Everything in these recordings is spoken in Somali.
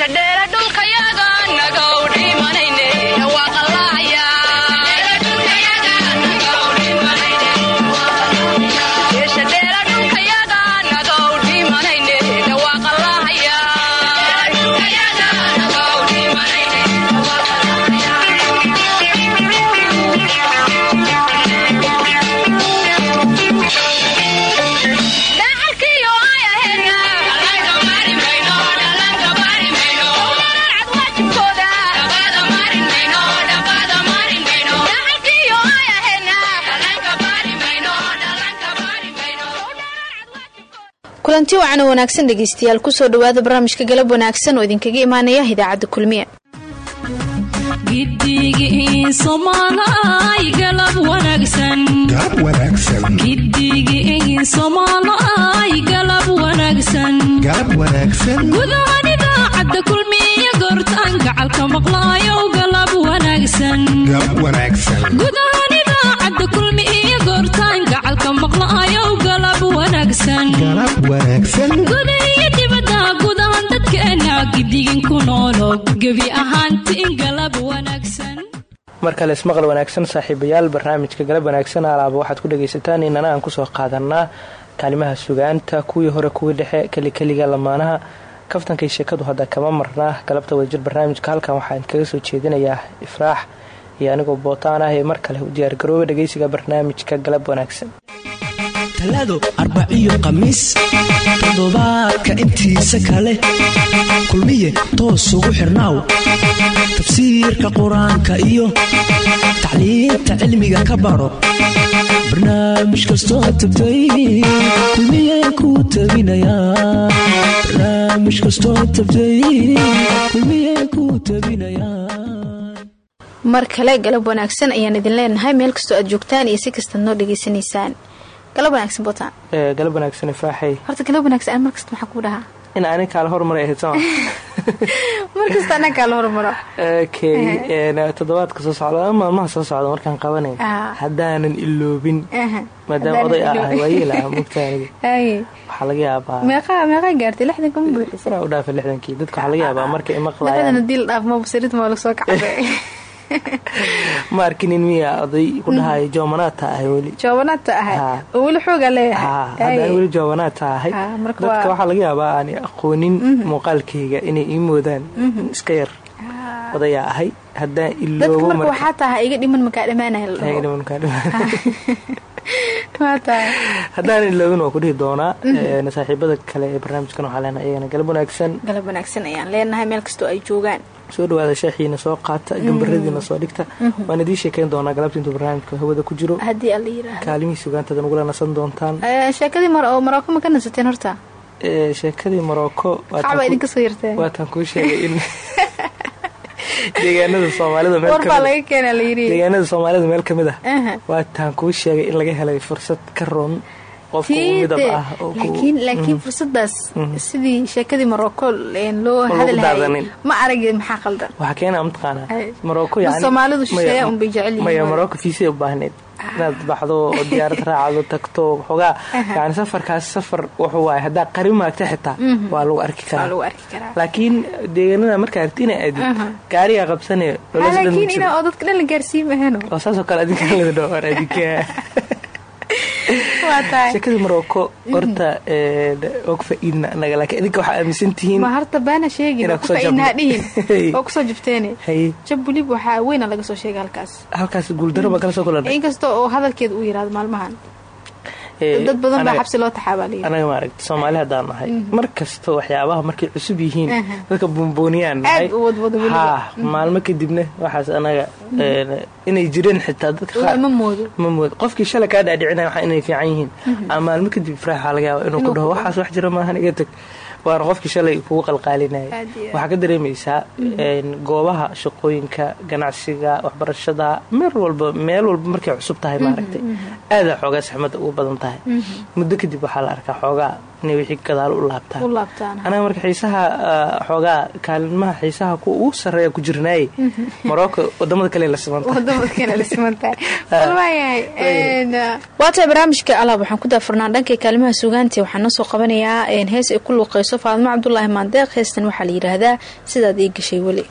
dheeradhulkayaga kulanti wacan oo wanaagsan dhegeystayaal ku soo dhawaada barnaamijka galab wanaagsan oo idinkaga imaanaya idaacadda kulmiye. Gudahan wanaagsanguda iyo dibadda gudahan dadkeena gidigin ku noolo gebi ahaantiin galab wanaagsan. Mar kale ismaqal wanaagsan saaxiibayaal barnaamijka galab wanaagsan alaaba waxaad ku dhagaysataan inana aan ku soo qaadanaa kaalimaha sugaanta kuwii hore kuwii dhexe kelikeliga lamaanaha. Kaftankay sheekadu hadda kama marnaa galabta wadajir barnaamijka halkan waxaan kaga soo jeedinayaa ifraax iyo anigoo bootaan ah ee mar kale u diyaargarooba dhegaysiga barnaamijka galab wanaagsan talaado arbaciyo khamiis toddobaadka intiisa kale kulmiye toos ugu xirnaaw. Tafsiirka qur'aanka iyo tacliinta cilmiga ka baro. Barnaamij kastoo tabtay kulmiye ku tabinayaa mar kale galab wanaagsan ayaan idin leenahay meel kastoo aad joogtaan iyo si kastaad noo dhegaysanaysaan galab wanaagsan botaan galab wanaagsan ifraaxay horta galab wanaagsan an markasta maxaa kuu dhahaa in anin kaala hormaray ahayd soma markasta anaa kaala hormaro okay toddobaadka soo socda maalmaha soo socda markaan qabanayn haddaanan iloobin. Maadaama oday a ahay waayeel ah mugtaaniga waxaa laga yaabaa. Meeqaa gaartay lixdan kama buuxisa u dhaafa lixdankii. Dadka waxaa laga yaabaa markay imaqlayaan haddii la dhaaf mabasirid maa la soo kacday ma arkinin miya oday ku dhahay joobanaadta ahay weli. Joobanaadta ahay? Oo weli xoogaa leeyahay haddaan weli joobanaadta ahay. Dadka waxaa laga yaabaa aan aqoonin muuqaalkayga inay ii moodaan iska yar. Odayaa ahay haddaan iloobo waxaa taha iga dhiman makaa dhamaanaya haddaan iloobin waa ku dhihi doonaa saaxiibada kale ee barnaamijkan waxaa leenahay iyagana galab wanaagsan. Galab wanaagsan ayaan leenahay meel kastoo ay joogaan soo dhawaada sheexiina soo qaata gambaradiina soo dhigta. Waan idiin sheekayn doonaa galabta intuu barnaamijka hawada ku jiro. Haddii alla yiraahdo. Kaalimihii sugaantada nagula nasan doontaan. Sheekadii nasateen horta? Sheekadii morocco waataan kuu sheegay in deegaanada soomaalida deegaanada soomaalida meel ka mid ah. Waataan kuu sheegay in laga helay fursad ka roon laakiin fursadaas sidii sheekadii morocco loo hadalhayay ma arag maxaa qaldan waxaa keena mataqaanaa morocco soomaalidu shisheeya unbay jecel maya morocco fiisay u baahneed inaad baxdo oo diyaarad raacdo tagto xoogaa. Yani safarkaas safar wuxuu waay haddaa qari maagta xitaa waa lagu arki karaa. Laakiin deegaanada markaa arti ina aadid gaarigaa qabsane oo dadka dhan la gaarsiin maheno oo saasoo kale dhowaan adinka sheekadii morocco horta og faa-iidna anaga laakiin idinka waxaa aaminsan tihiin ma horta baana sheegin oo kufaa-iidnaa dhihin oo ku soo jubteene jab welib waxaa weyna laga soo sheegay halkaas. Halkaas guuldaro baa kala soo kulanay inkasta oo hadalkeeda uu yiraahdo maalmahan dad badan baa xabsi loo taxaabaalaya anaga maaragta soomaali haddaan nahay. Mar kasta waxyaabaha markay cusub yihiin dadka buunbuuniyaan nahay. Ha maalmo kadibna waxaas anaga inay jireen xitaa dadka ma moodo. Ma moodo. Qofkii shalay kaa dhaadhicinaya waxa inay fiican yihiin. Ama maalmo kadib laga yaaba inuu ku dhaho. waxaas wax jira maahan iga tag waana qofkii shalay kugu qalqaalinaya waxaa ka dareemaysaa goobaha shaqooyinka ganacsiga waxbarashada meel walba meel walba markay cusub tahay maaragtay. Aadaa xoogaa saxmadda ugu badan tahay. Muddo kadib waxaa la arkaa xoogaa inay wixii gadaal u laabtaan. Anaga marka xiisaha ah, xoogaa kaalmaha xiisaha kuwa ugu sarreeya ku jirnaaye morocco waddamada kale la simantahawaatahay eh, eh, barnaamijka alaab waxaan ku daafurnaan dhanka kaalmaha suugaanta waxaan noosoo qabanayaa hees ay ku luuqeyso faadmo cabdulaahi maandeeq heestan waxaa la yidhaahdaa sidaad ii gashay weli.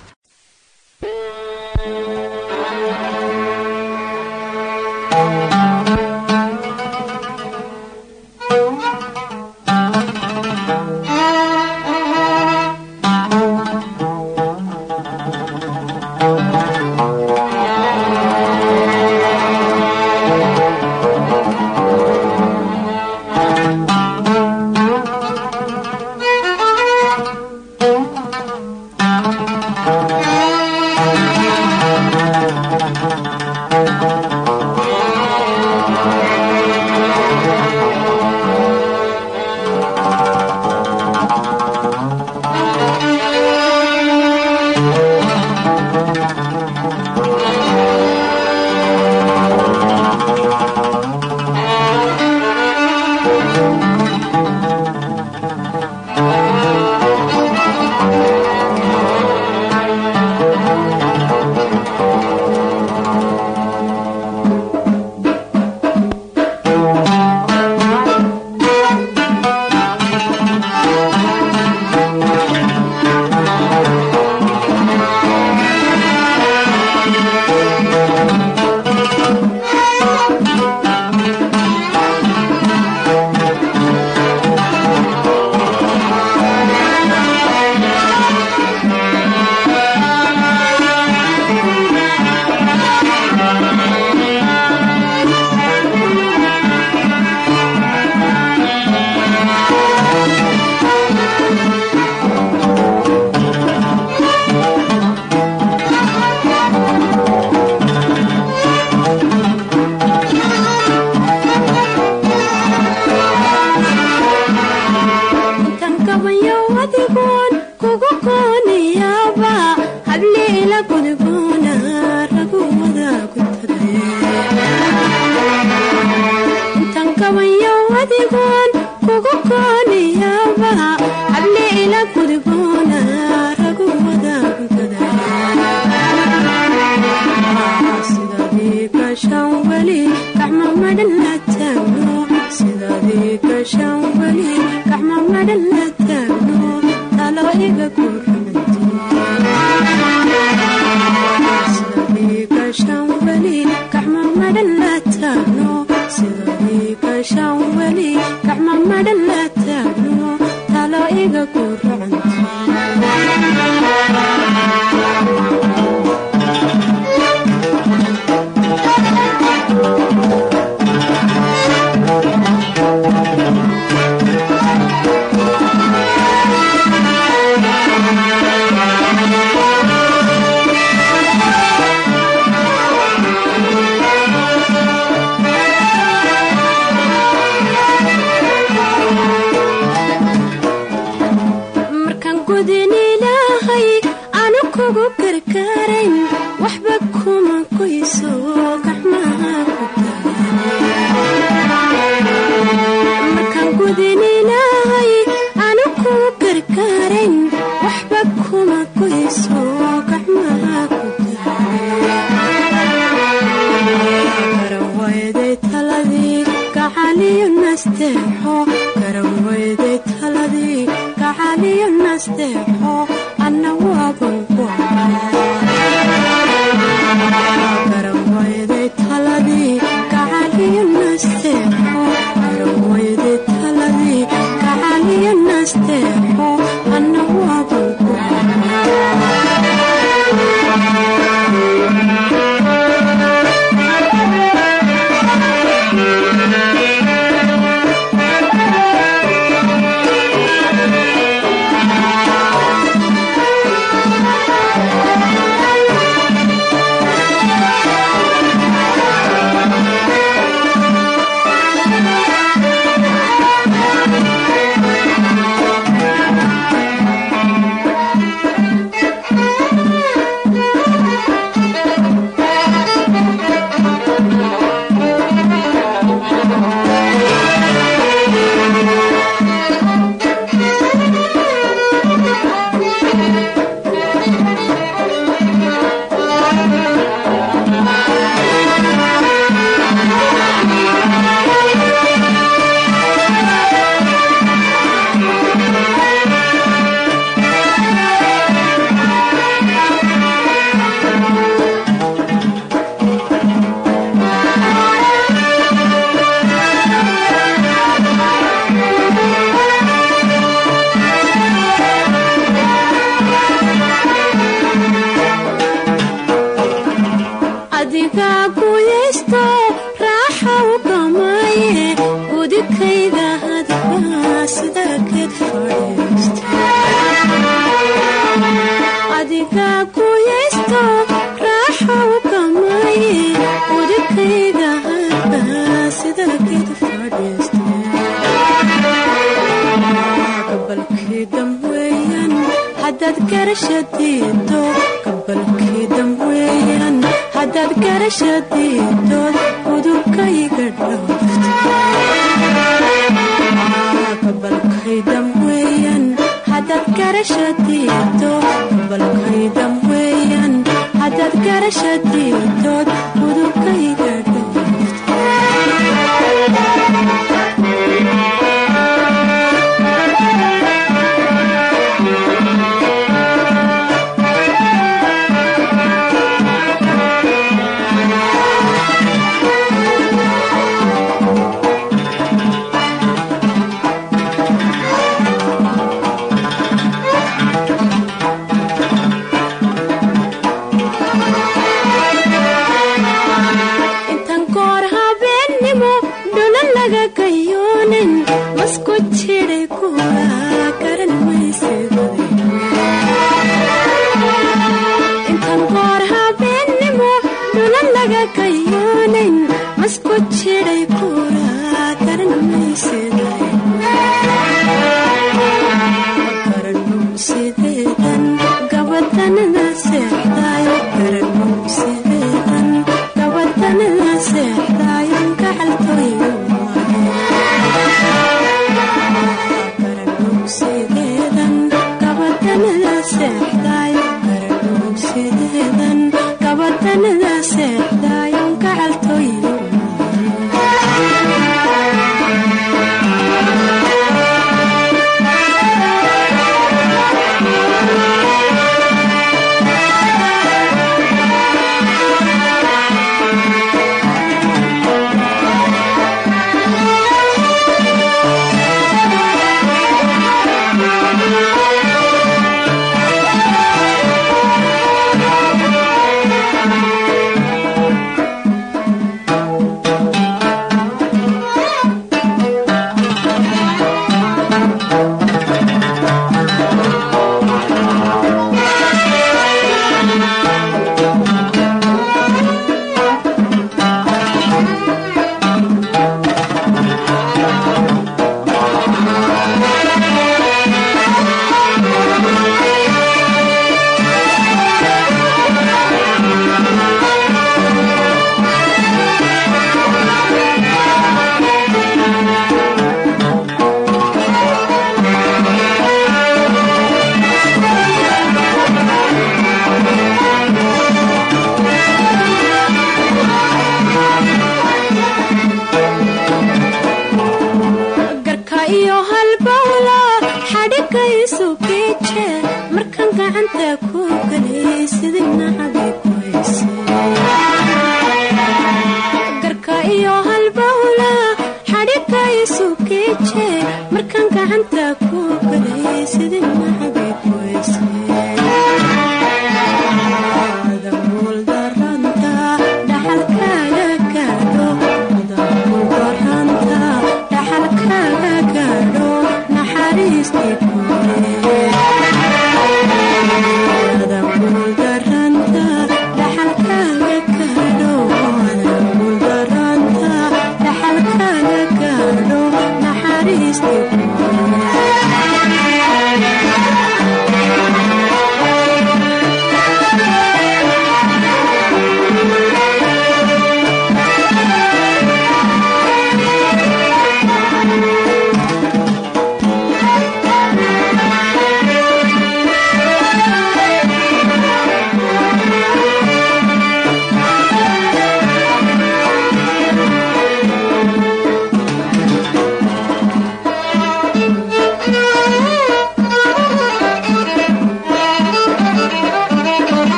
Haddaad garashadiidood udurkayga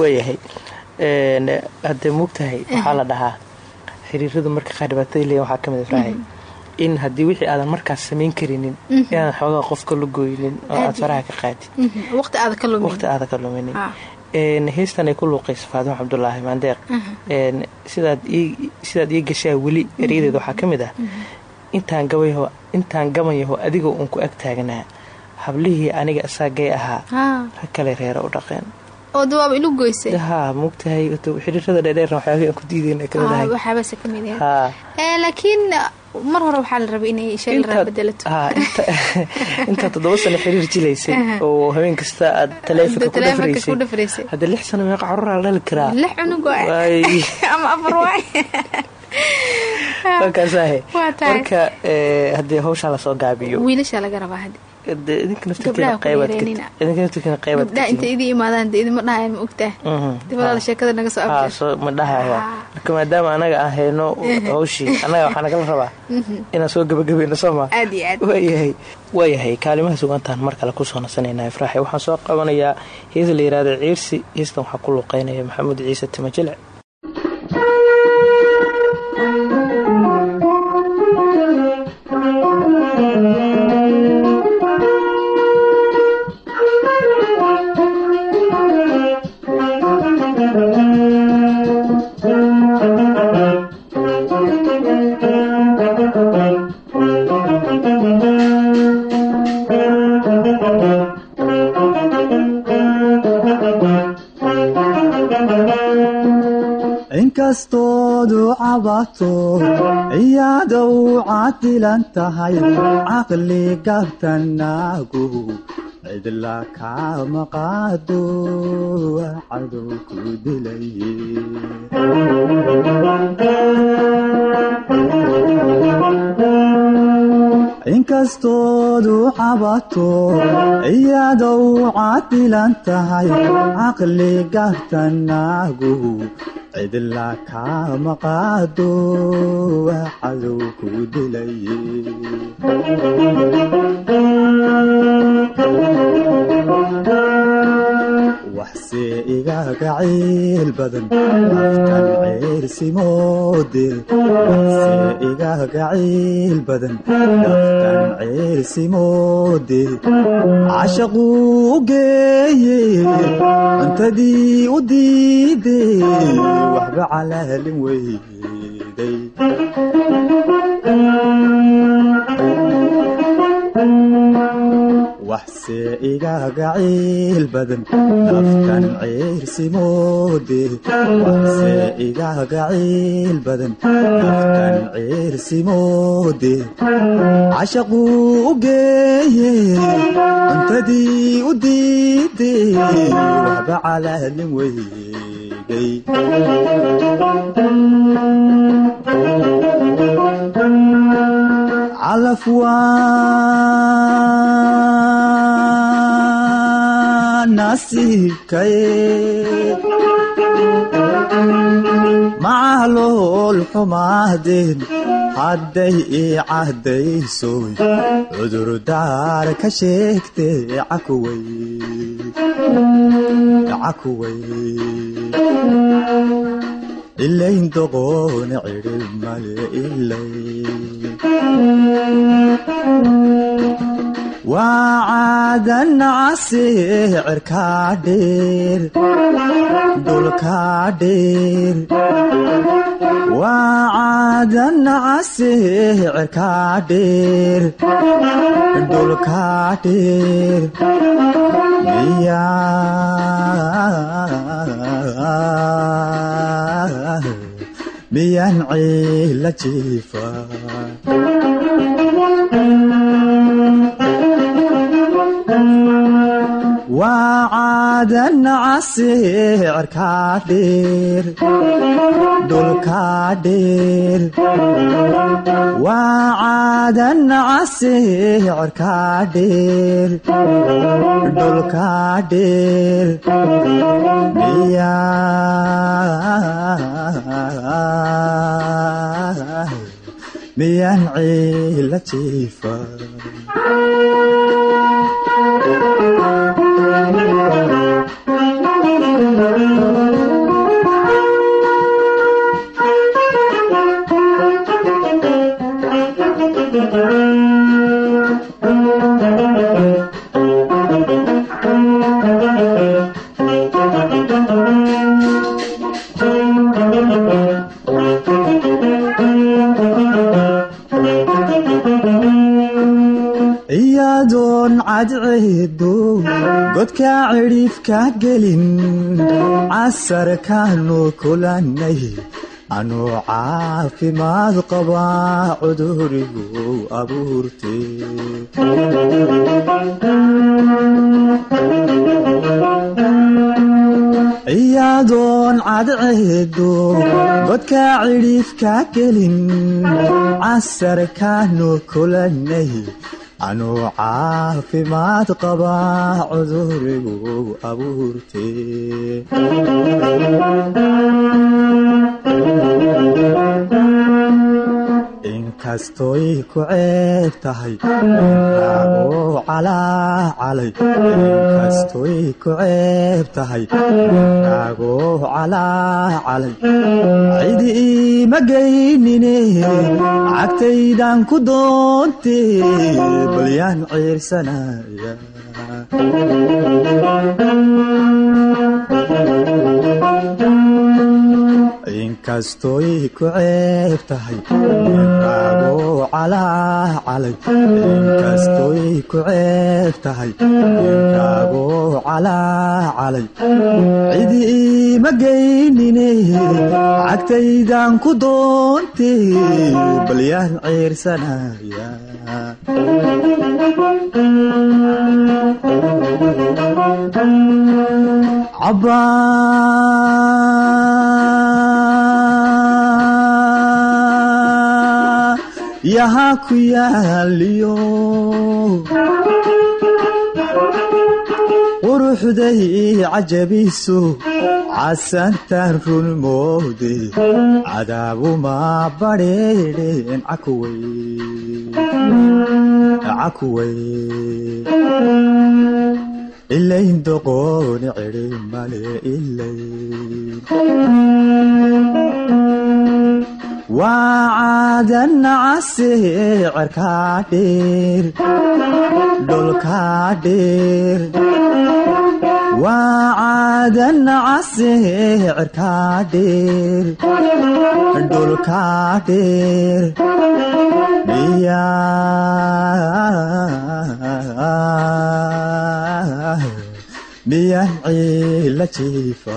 waayahay haddee moogtahay waxaa la dhahaa xiriiradu marka qaar dhibaatada waxaa ka mid ifraahay in haddii wixii aadan markaas samayn karinin inaadan xoogaa qofka la gooynin oo aad faraha ka qaadid waqti aada ka ka luminin. Ah. heystan ay ku luuqayso faadimo cabdulaahi maandeeq sidaad ii- gashaa weli eryadeeda waxaa ka mid ah. Intaan gabayho intaan gabanyaho adigoo uun ku ag taagnaa hablihii aniga isaagay ahaa Ah, rag kale reera u dhaqeen oo dawaaba ilu goysay. Haa moogtahay xiriirada dheerdheerna waxyaabihii aan ku diidayna ka mid Ah, ahay waxaabase ka mid yahay Eh, laakiin mar hore waxaa la rabay inay shay la raa bedelato haa, inta- intaad toddoba sano xiriir jilaysay oo habeen kasta aad taleefonka ku dhafraysay hadda lix sano meeqa caruuraa la dhali karaa. Lix cunug ama afar waay marka eh, haddii hawshaa la soo gaabiyo. Wiilasha laga rabaa marka maadaama anaga aan hayno hawshii annaga waxaa nagala rabaa inaan soo gabagabayno soo maa aad iyo aad. Waayahay kaalimaha sugantaan mar kale ku soo nasanaynaa ifraaxi waxaan soo qabanayaa hees la yihahdo ciirsi. Heestan waxaa ku luuqeynaya maxamuud ciise inkastoodu cabato iyadow cadilan tahay caqli gabtanaagu cidla kama qaado cadow ku dilay inkastoodu cabato iyadow cadilan tahay caqli gabtanaagu cidla kama qaado cadow ku dilay waxse igaga ciil badan naftan ciirsimoode waxse igaga ciil badan naftan ciirsimoode cashaquu geeye cuntadii u diide waxba calaalin weyday waxse igaga ciil badan. Naftan ciirsimoode waxse igaga ciil badan. Naftan ciirsimoode cashaquu u geeye cuntadii u diide waxba calaalin weyday. Calaf waa nasiibkaye macalool xumaadeen hadday ii cahdaysoy cudurdaar ka sheegte cakuway ilayn doqoona cidhib male ilay waa caadan case cirkaa dheer dhulkaa dheer waa miyaa miyaan ciila jiifa waa caadan case cirkaa dheer dhulkaa dheer waa caadan case cirkaa dheer dhulkaa miyaan ciila jiifa iyadoon cadceedo godka cidhiifka gelin casarkaanu kulannay anuu caafimaad qabaa cudurigu abuurtee iyadoon cadceedo godka cidhiifka gelin casarkaanu kulannay anuu caafimaad qabaa cudurigu abuurtee inkastoy ku ceeb tahay. Oo calaacalay inkastoy ku ceeb tahay. Agoo calaacalay cidi iima geynine. Cagtaydan ku doontee balyaan ciirsanaya inkastoy ku ceeb tahay tahay agoo calaacalay cidi iima geynine cagtaydan ku doontee balyaan ciirsanaya cabaa yahaa ku yaaliyo quruxday cajabiso casantaan run moode cadaabuma badheedheen cakuway ilayn doqooni cidhi male ilayn waa caadan case cirkaa dheer dhulkaa dheer waa caadan case cirkaa dheer dhulkaa dheer miyaan ciila jiifa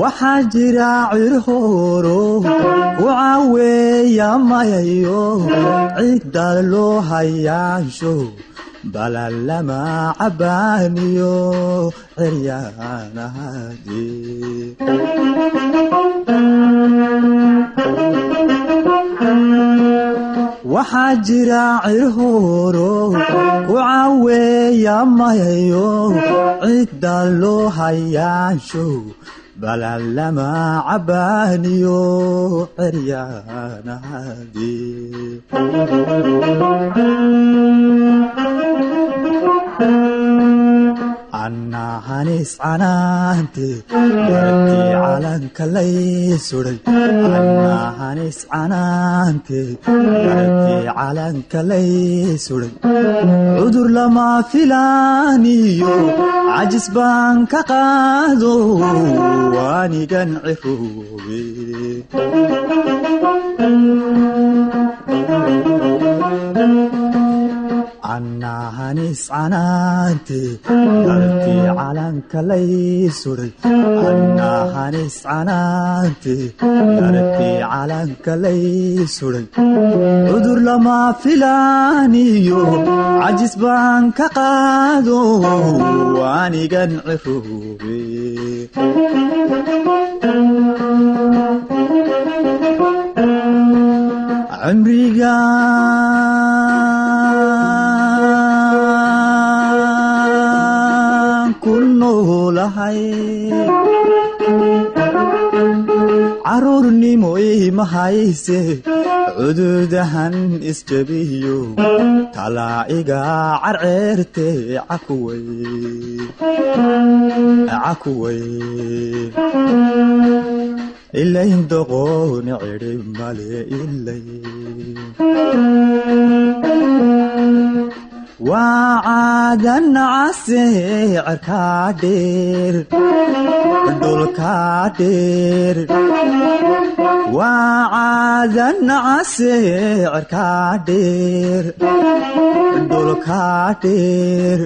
waxaa jira cirhooro ku caweeya mayayo cidda loo hayaansho balalama cabaaniyo ciryaanahadii waxaa jira cirhooro ku caweeya mayayo loo hayaansho balalama cabaaniyo ciryaanahadii annahanis canaante barkii calanka lay suday annahanis canaante barkii calanka lay suday cudur lama filaaniyo cajis baan ka qaado waanigan ciroobe annahanis canaante barkii calanka lay suday annahanis canaante barkii calanka lay suday cudur lama filaaniyo cajis baan ka qaado waanigan ciroobe cimriga noolahay caruurnimo ima hayse cududahan isjabiyo talaa'iga carceerte cakuway ilayn doqooni cidhi male ilay waa caadan case cerkaa dheer dhulkaa dheer waa caadan case cerkaa dheer dhulkaa dheer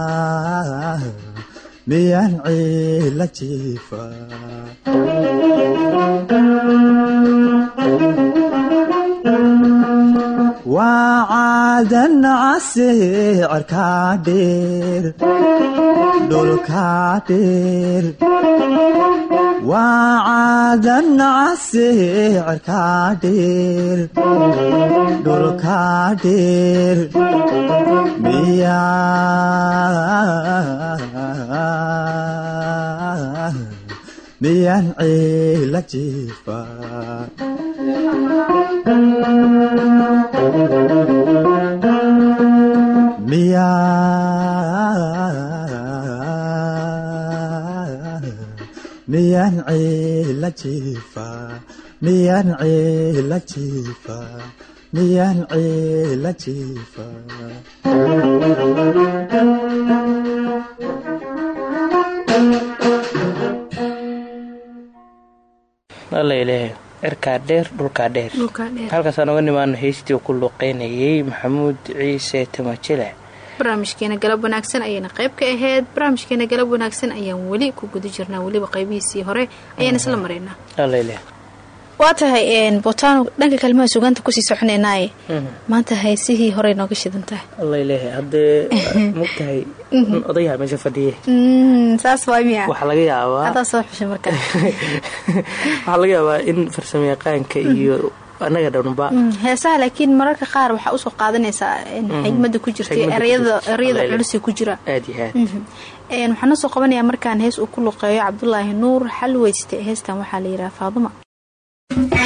miyaa miyaan jiifa waa caadan cerkaa dheer dhulkaa dheer waa caadan cerkaa dheer dhulkaa dheer miyaa miyaan ciila jiifa miyaan ciila jiifa ilaahay cirkaa dheer dhulkaa dheer dhulkaa dheer halkaasaan uga nimaano heystii uu ku luuqeynayay maxamuud ciise timajile. Barnaamijkeena galab wanaagsan ayayna qayb ka ahayd. Barnaamijkeena galab wanaagsan ayaan weli ku guda jirnaa weliba qaybihiisii hore ayaan isla maraynaa waa tahay botaano dhanka kalimaha sugaanta ku sii soconaynaaye maanta haysihii horey nooga shidan tahay. Alla ilaahay haddee mogtahay odayaha meesha fadhiye. Saas waa miya waxaa laga yaabaa haddaa soo xushay markaa. Waxaa laga yaabaa in farsamo yaqaanka iyo annaga dhanba heesaha laakiin mararka qaar waxaa u soo qaadanaysaa xigmada ku jirta Xigmada ku ereyada culus ku jira. Waxaan noo soo qabanayaa markaan hees uu ku luqeeyo cabdulaahi nuur xalweyste heestan waxaa la yidhaha faaduma Thank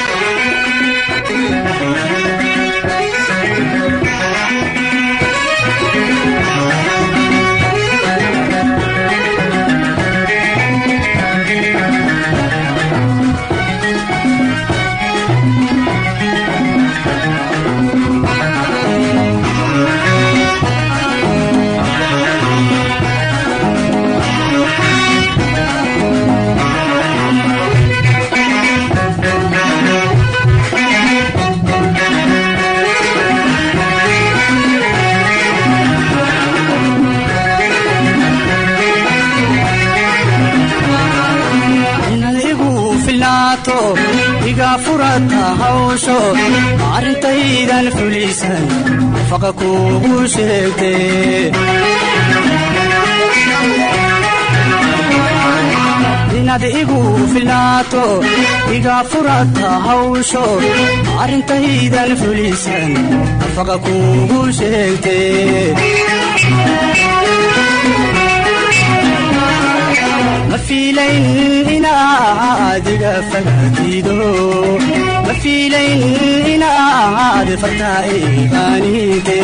sheegte inaad igu filnaato iga furata hawsho arrintaydan fulisan fiilayn fagaatido ma fiilayn inaad fartaa iqaanide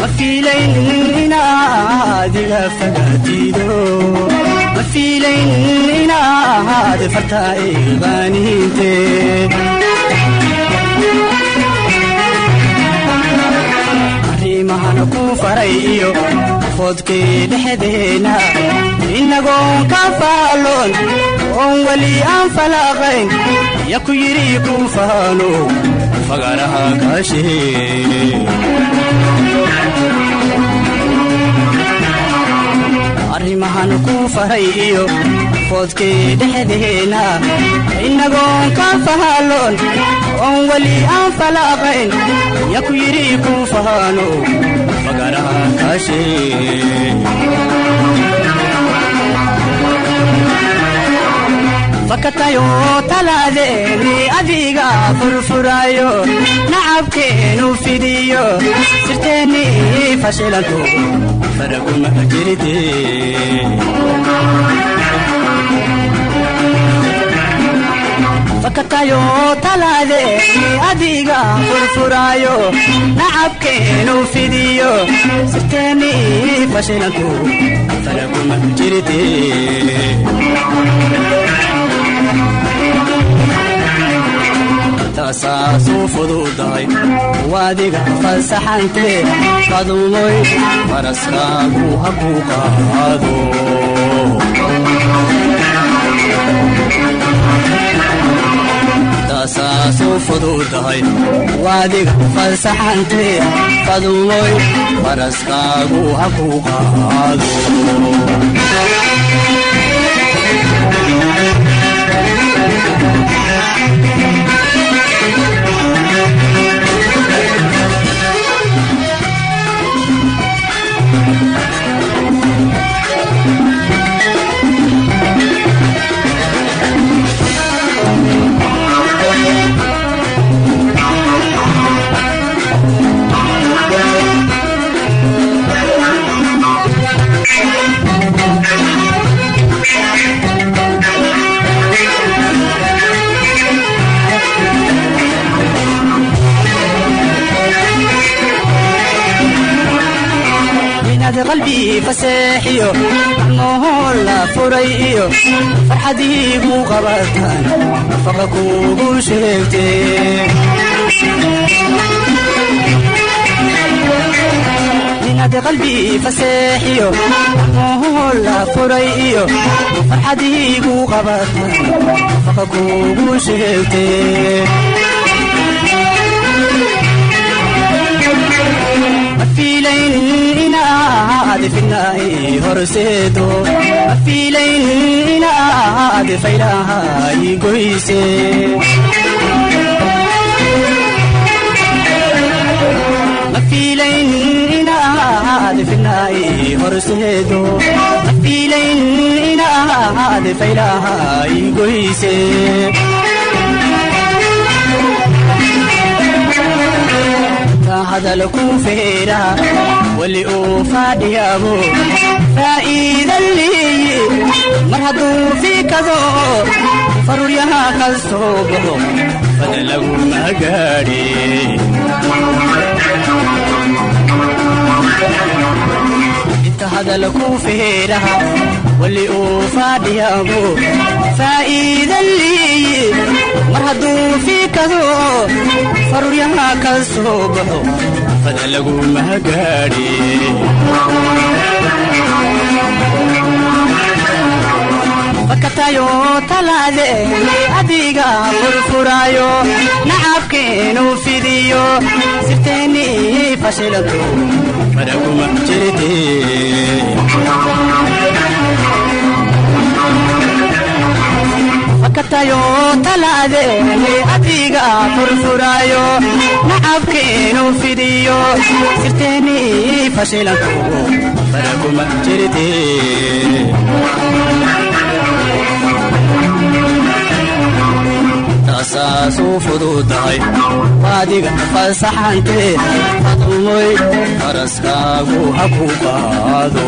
ma fiilayn inaad iga fagaatido ma fiilayn inaad fartaa iqaanide arrimahan ku faray iyo foodkii dhexdeena inagoon ka faaloon oon weli aan falaaqayn ya ku yidhi ku faano fagaraha kaashee arrimahan ku faray iyo foodkii dhexdeena inagoon ka faaloon oon weli aan falaaqayn ya ku yidhi ku faano fakatayo talaadeeni adiga furfurayo. Nacabkeenu fidiyo. Sirteeni fashilanto faraguma jiride fakatayo talaadeeni adiga furfurayo nacabkeenu fidiyo sirteeni fashilanto faraguma jiride tasaasuu fududahay waadiga fasaxante qadumoy ku qaado tasaasuu fududahay waadiga fasaxante qadumoy faraskaagu ha ku qaado qalbii faseexiyo macnohoo la furay iyo iyo farxadiigu qabataan nafaqa kuugu sheegte mafiilayn inaad finaa'i horseedo mafiilayn inaad faylahay goyse mafiilayn inaad finaa'i horseedo mafiilayn inaad faylahay goyse hadal ku feera weli uu faadhiyaabo. Faa'iidan leeye mar hadduu fikado faruryaha ka soo baxo fada laguma gaadhe inta hadal ku feeraha weli uu faadhiyaabo. Faa'iidan leeye mar hadduu fikado faruryaha ka baxo. Fada laguma gaadhe bakatayo talaale adiga furfuraayo nacabka inuu fidiyo. Sirteeni fashiladu. Faraguma jirte adiga furfuraayo nacabka fidiyo. Sirteeni fashilanku faraguma jirte tasaasuu fududahay waadiga fasaxante adumoy faraskaagu ha ku qaado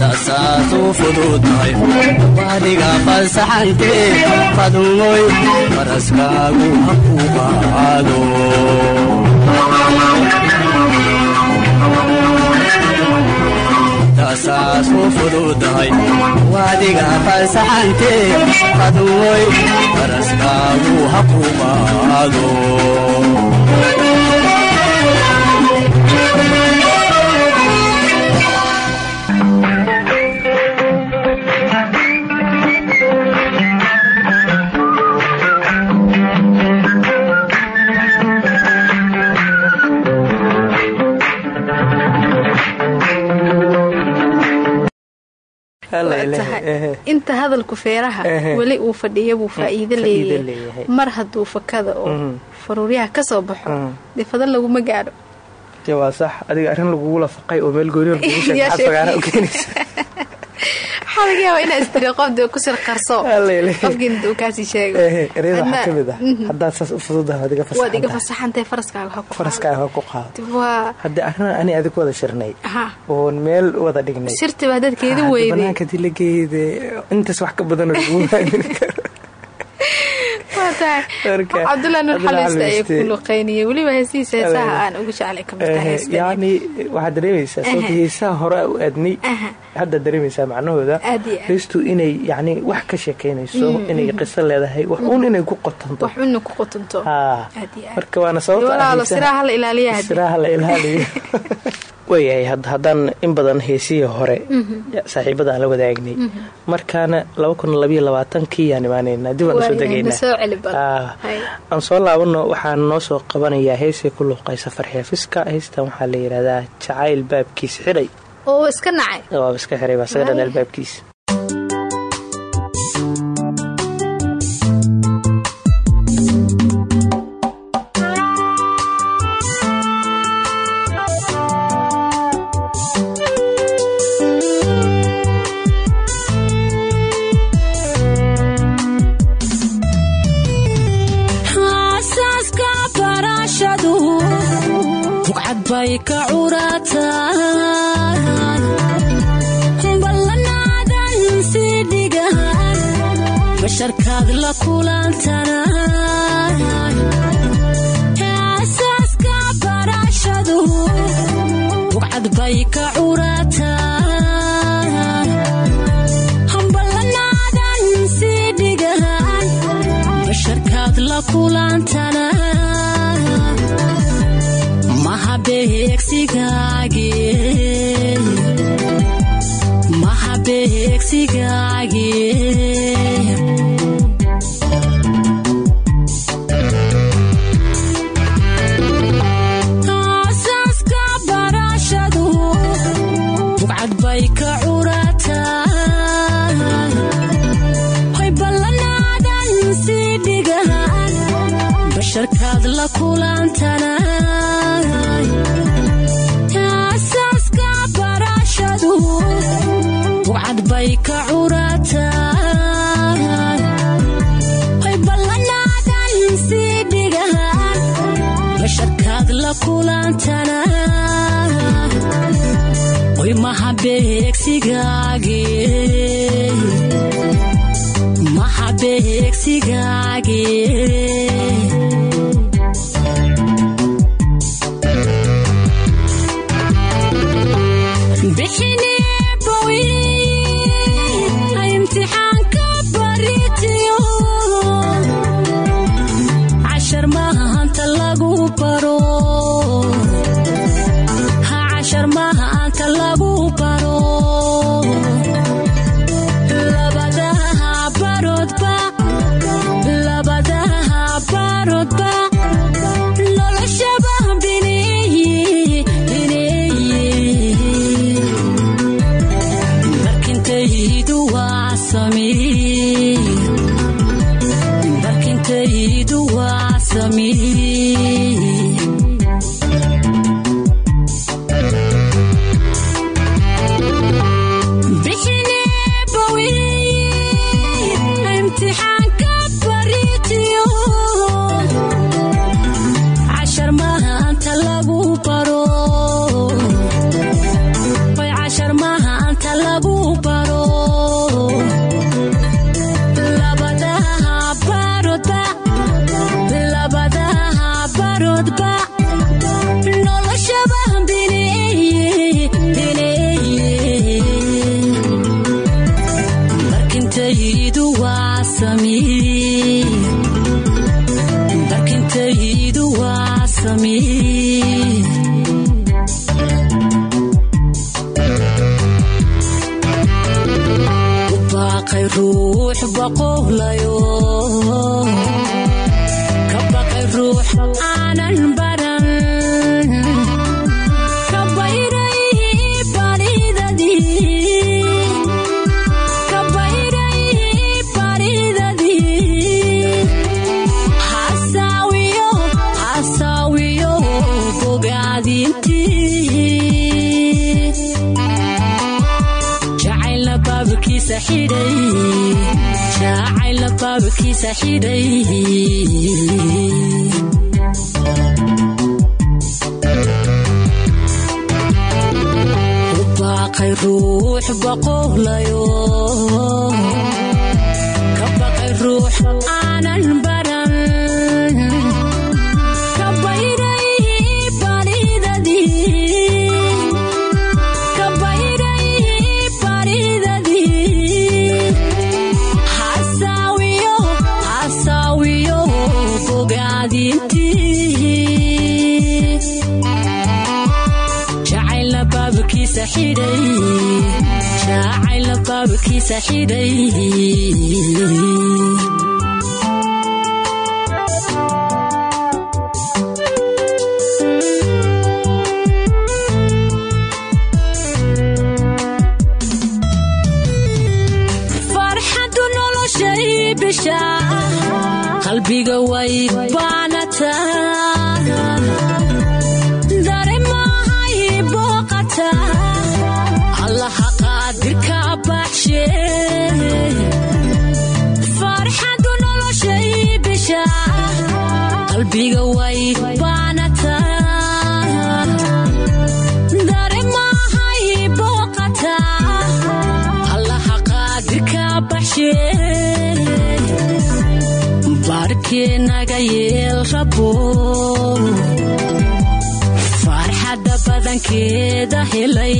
tasaasuu fududahay waadiga fasaxante adumoy faraskaagu ha ku qaado tasaasuu fududahay waadiga fasaxante adumoy faraskaagu ha inta hadalku feeraha weli uu fadhiya buu faa'iido leeyahay. mar hadduu fakada oo Mhm. faruuryaha ka soo baxo Mhm. dee fadal laguma gaadho. Waa sax. Adiga arrin lagugu lafaqay oo meel gooni lagugu sheegay. Fagaara u keenaysa waxaa laga yaabaa inaa istiri qof dee ku sir qarso Alla ilaahay. qofkii intuu kaasii sheego. Waxaa ka mid ah. Haddaad saas u fududahay waad iga waad iga fasaxantahay faraskaaga ha ku faraskaaga ha ku qaado haddii arrin ani adig wada shirnay. Oon meel wada dhignay. Sirtiba dadkeeda Haddii weyday banaanka dilageeda intaas wax ka badan oo lagugu aamini karo cabdullahi nur xaliiste ayay ku Xaliiste. luqeynayay weliba heesihiisa heesaha aan ugu jeclay ka mid tahay Ehe, heestan. yacni waxaad dareemaysaa sababta heesaha hore u aadnay Aha. hadda dareemaysaa macnahooda. Heestu inay yacni wax ka sheekeynayso inay qiso leedahay wax uun inay ku qotonto marka waana sababta siraha la ilaaliyo waayahay had- haddaan in badan heesihii hore saaxiibada aan la wadaagnay. Markaana kii yaan imaanaynaa dib aan u soo degaynaa. Ah, aan soo laabano waxaan noo soo qabanayaa heesii ku luuqaysa farxeefiska heestan waxaa la yidhahdaa jacayl baabkiisa xidhay oo iska nacay maha saaxiiday dadkee naga yeelsha boow farxadda badankeeda helay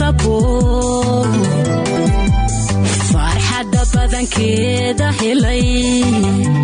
sabur farxadda badankeeda helay.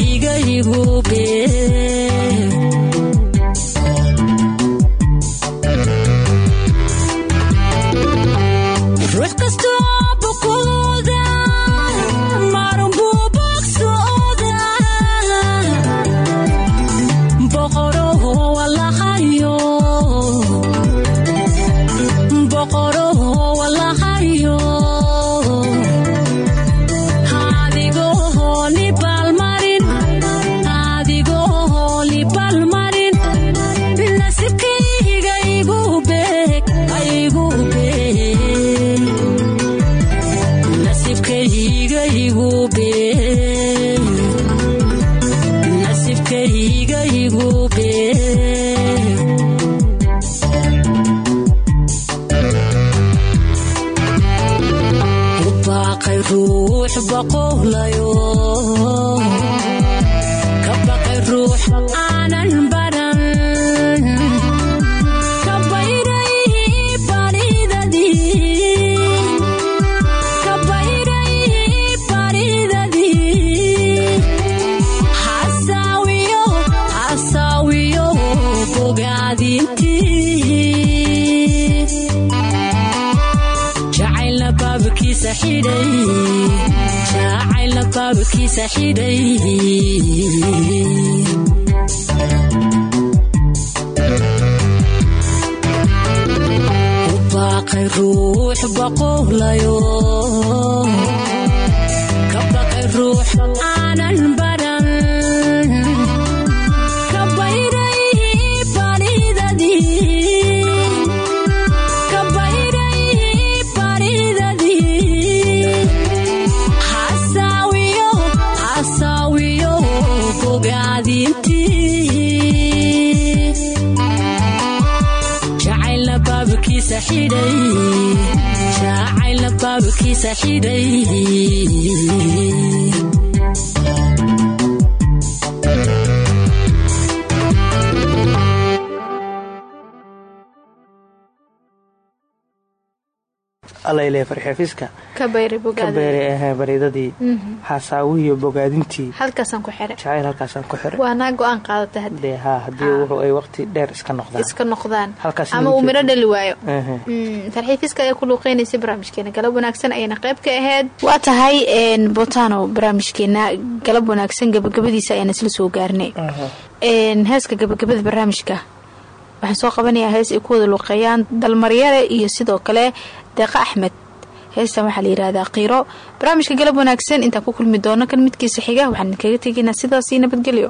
igahigube baabkiisa xidhay ruux baqowlayo baabkiisa allayle farxeefiska. Ka bayray ka bogaada beeray ahaa baridadii xasaawihiyo bogaadintii. Halkaasaan ku xiray. Jacayl halkaasaan ku xiray. Haddii. Wuxuu ay waqti dheer iska noqdaan. Iska noqdaan. Halkaas ama inuu uu midho joogo. dhali waayo. Ehe. tarxiifiska ayaa ku luuqeynaysay barnaamijkeena. Galab wanaagsan ayayna qayb ka ahayd. Waa tahay botano barnaamijkeena. Galab wanaagsan gabagabadiisa ayaan isla soo gaarnay. Een, heeska gabagabada barnaamijka waxaan soo qabanayaa hees ay ku wada luuqeeyaan dalmaryare iyo sidoo kale deeqa axmed. Heestan waxaa la yidhaahdaa qiiro. Barnaamijka galab wanaagsan intaan ku kulmi doono kan midkiisa xiga waxaan idinkaga tegaynaa sidaas iyo nabadgelyo